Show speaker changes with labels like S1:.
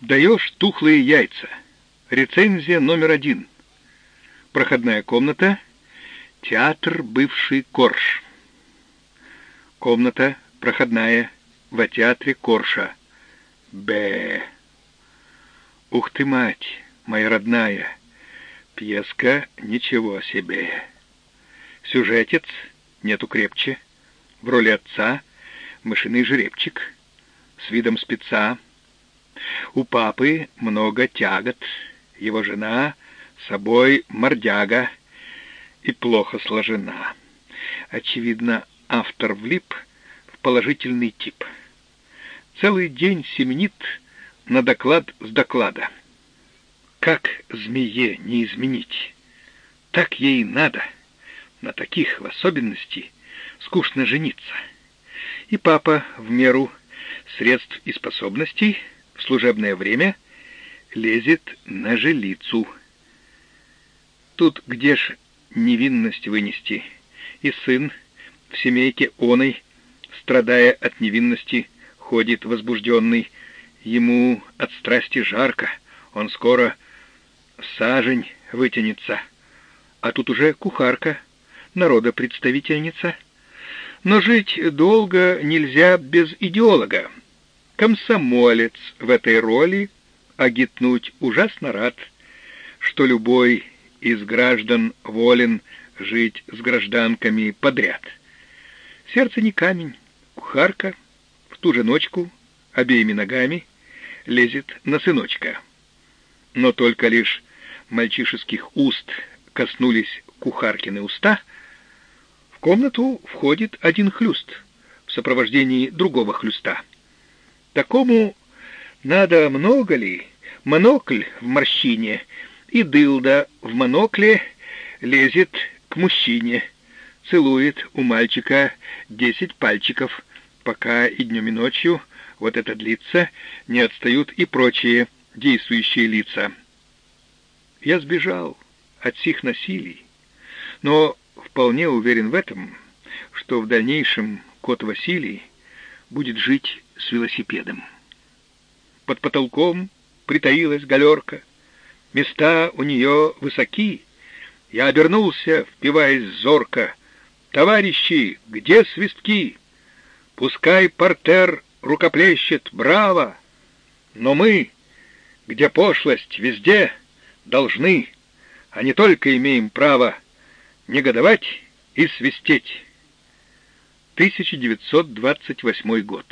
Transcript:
S1: Даешь тухлые яйца. Рецензия номер один. Проходная комната. Театр бывший Корж. Комната проходная в театре Корша. Б. Ух ты, мать, моя родная. Пьеска ничего себе. Сюжетец нету крепче. В роли отца мышиный жеребчик с видом спеца у папы много тягот, его жена собой мордяга и плохо сложена. Очевидно, автор влип в положительный тип. Целый день семенит на доклад с доклада. Как змее не изменить? Так ей надо. На таких в особенности скучно жениться. И папа в меру средств и способностей — служебное время лезет на жилицу. Тут где ж невинность вынести? И сын в семейке оной, страдая от невинности, ходит возбужденный. Ему от страсти жарко, он скоро сажень вытянется. А тут уже кухарка, народа представительница. Но жить долго нельзя без идеолога комсомолец в этой роли, агитнуть ужасно рад, что любой из граждан волен жить с гражданками подряд. Сердце не камень, кухарка в ту же ночку обеими ногами лезет на сыночка. Но только лишь мальчишеских уст коснулись кухаркины уста, в комнату входит один хлюст в сопровождении другого хлюста. Такому надо много ли? Монокль в морщине, и дылда в монокле лезет к мужчине, целует у мальчика десять пальчиков, пока и днем и ночью вот это длится, не отстают и прочие действующие лица. Я сбежал от сих насилий, но вполне уверен в этом, что в дальнейшем кот Василий будет жить с велосипедом. Под потолком притаилась галерка. Места у нее высоки. Я обернулся, впиваясь зорко. «Товарищи, где свистки? Пускай портер рукоплещет, браво! Но мы, где пошлость, везде должны, а не только имеем право негодовать и свистеть». 1928 год.